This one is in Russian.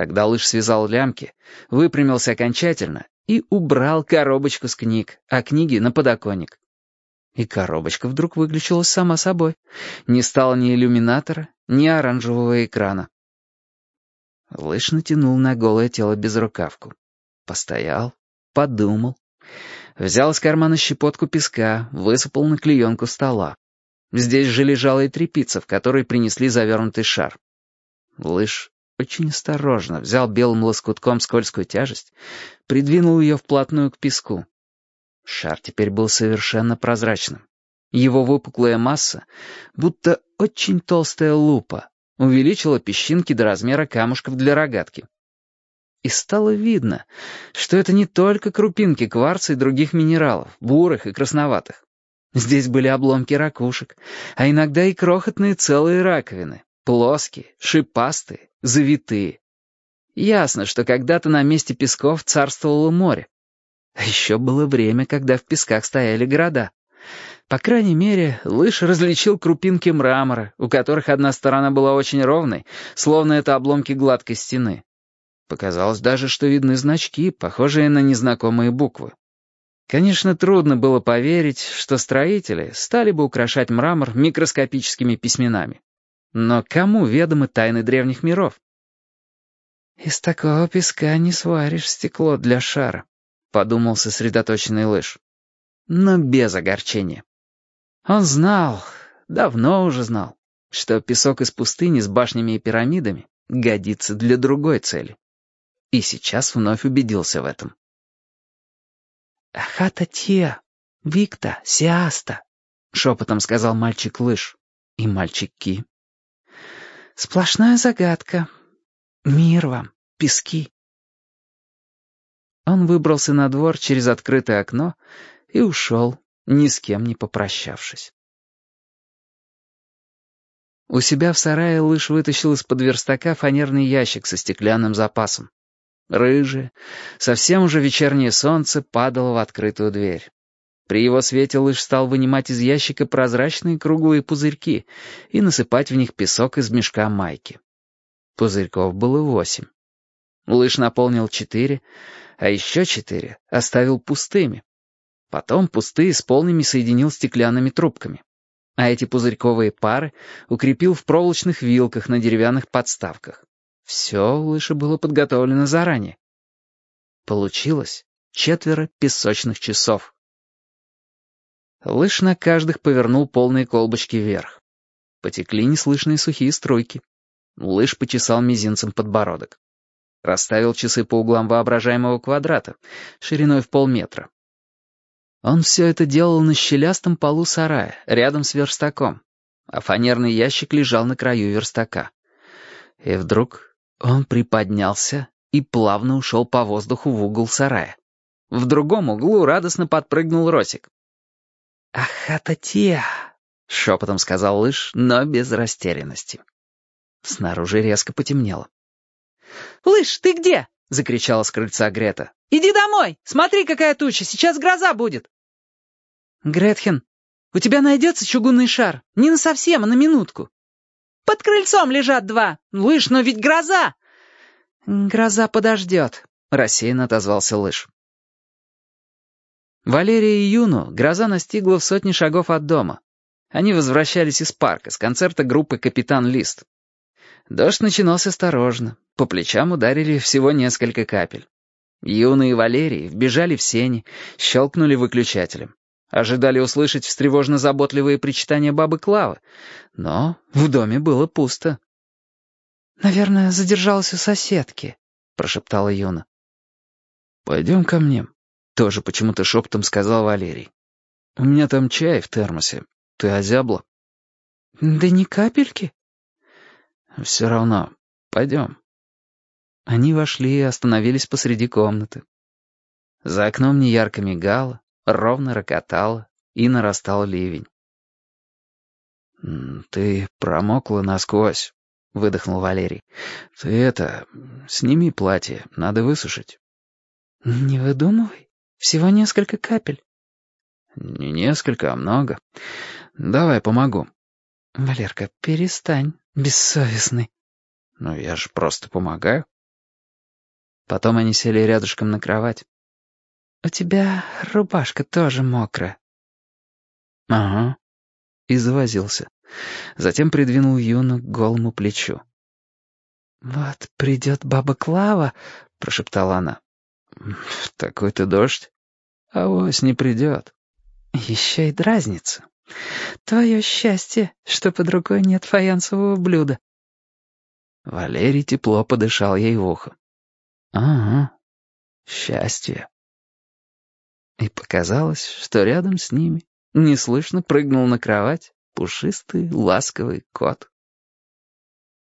Тогда лыж связал лямки, выпрямился окончательно и убрал коробочку с книг, а книги на подоконник. И коробочка вдруг выключилась сама собой. Не стало ни иллюминатора, ни оранжевого экрана. Лыж натянул на голое тело безрукавку. Постоял, подумал. Взял из кармана щепотку песка, высыпал на клеенку стола. Здесь же лежала и тряпица, в которой принесли завернутый шар. Лыж очень осторожно взял белым лоскутком скользкую тяжесть, придвинул ее вплотную к песку. Шар теперь был совершенно прозрачным. Его выпуклая масса, будто очень толстая лупа, увеличила песчинки до размера камушков для рогатки. И стало видно, что это не только крупинки кварца и других минералов, бурых и красноватых. Здесь были обломки ракушек, а иногда и крохотные целые раковины, плоские, шипастые, завитые. Ясно, что когда-то на месте песков царствовало море. А еще было время, когда в песках стояли города. По крайней мере, Лыж различил крупинки мрамора, у которых одна сторона была очень ровной, словно это обломки гладкой стены. Показалось даже, что видны значки, похожие на незнакомые буквы. Конечно, трудно было поверить, что строители стали бы украшать мрамор микроскопическими письменами. Но кому ведомы тайны древних миров? «Из такого песка не сваришь стекло для шара», — подумал сосредоточенный лыж. Но без огорчения. Он знал, давно уже знал, что песок из пустыни с башнями и пирамидами годится для другой цели. И сейчас вновь убедился в этом. «Хата Тия, Викта, Сиаста», — шепотом сказал мальчик-лыж и мальчик Ки. «Сплошная загадка. Мир вам, пески». Он выбрался на двор через открытое окно и ушел, ни с кем не попрощавшись. У себя в сарае лыж вытащил из-под верстака фанерный ящик со стеклянным запасом. Рыжее, совсем уже вечернее солнце падало в открытую дверь. При его свете лыж стал вынимать из ящика прозрачные круглые пузырьки и насыпать в них песок из мешка майки. Пузырьков было восемь. Лыж наполнил четыре, а еще четыре оставил пустыми. Потом пустые с полными соединил стеклянными трубками. А эти пузырьковые пары укрепил в проволочных вилках на деревянных подставках. Все у Лыши было подготовлено заранее. Получилось четверо песочных часов. Лыж на каждых повернул полные колбочки вверх. Потекли неслышные сухие струйки. Лыж почесал мизинцем подбородок. Расставил часы по углам воображаемого квадрата, шириной в полметра. Он все это делал на щелястом полу сарая, рядом с верстаком, а фанерный ящик лежал на краю верстака. И вдруг он приподнялся и плавно ушел по воздуху в угол сарая. В другом углу радостно подпрыгнул Росик. «Ахататия!» — шепотом сказал Лыж, но без растерянности. Снаружи резко потемнело. «Лыж, ты где?» — закричала с крыльца Грета. «Иди домой! Смотри, какая туча! Сейчас гроза будет!» «Гретхен, у тебя найдется чугунный шар? Не на совсем, а на минутку!» Под крыльцом лежат два. Лыж, но ведь гроза!» «Гроза подождет», — рассеянно отозвался Лыж. Валерия и Юну гроза настигла в сотни шагов от дома. Они возвращались из парка с концерта группы «Капитан Лист». Дождь начинался осторожно, по плечам ударили всего несколько капель. Юна и Валерий вбежали в сени, щелкнули выключателем. Ожидали услышать встревожно-заботливые причитания бабы Клавы, но в доме было пусто. «Наверное, задержалась у соседки», — прошептала Юна. «Пойдем ко мне», — тоже почему-то шепотом сказал Валерий. «У меня там чай в термосе. Ты озябла?» «Да ни капельки». «Все равно. Пойдем». Они вошли и остановились посреди комнаты. За окном неярко мигало, ровно рокотало, и нарастал ливень. «Ты промокла насквозь», — выдохнул Валерий. «Ты это... сними платье, надо высушить». «Не выдумывай, всего несколько капель». «Не несколько, а много. Давай, помогу». «Валерка, перестань, бессовестный». «Ну, я же просто помогаю». Потом они сели рядышком на кровать. «У тебя рубашка тоже мокрая». «Ага». И завозился. Затем придвинул Юну к голому плечу. «Вот придет баба Клава», — прошептала она. «Такой-то дождь. а Авось не придет». «Еще и дразнится. Твое счастье, что под рукой нет фаянсового блюда». Валерий тепло подышал ей в ухо. «Ага, счастье». И показалось, что рядом с ними неслышно прыгнул на кровать пушистый ласковый кот.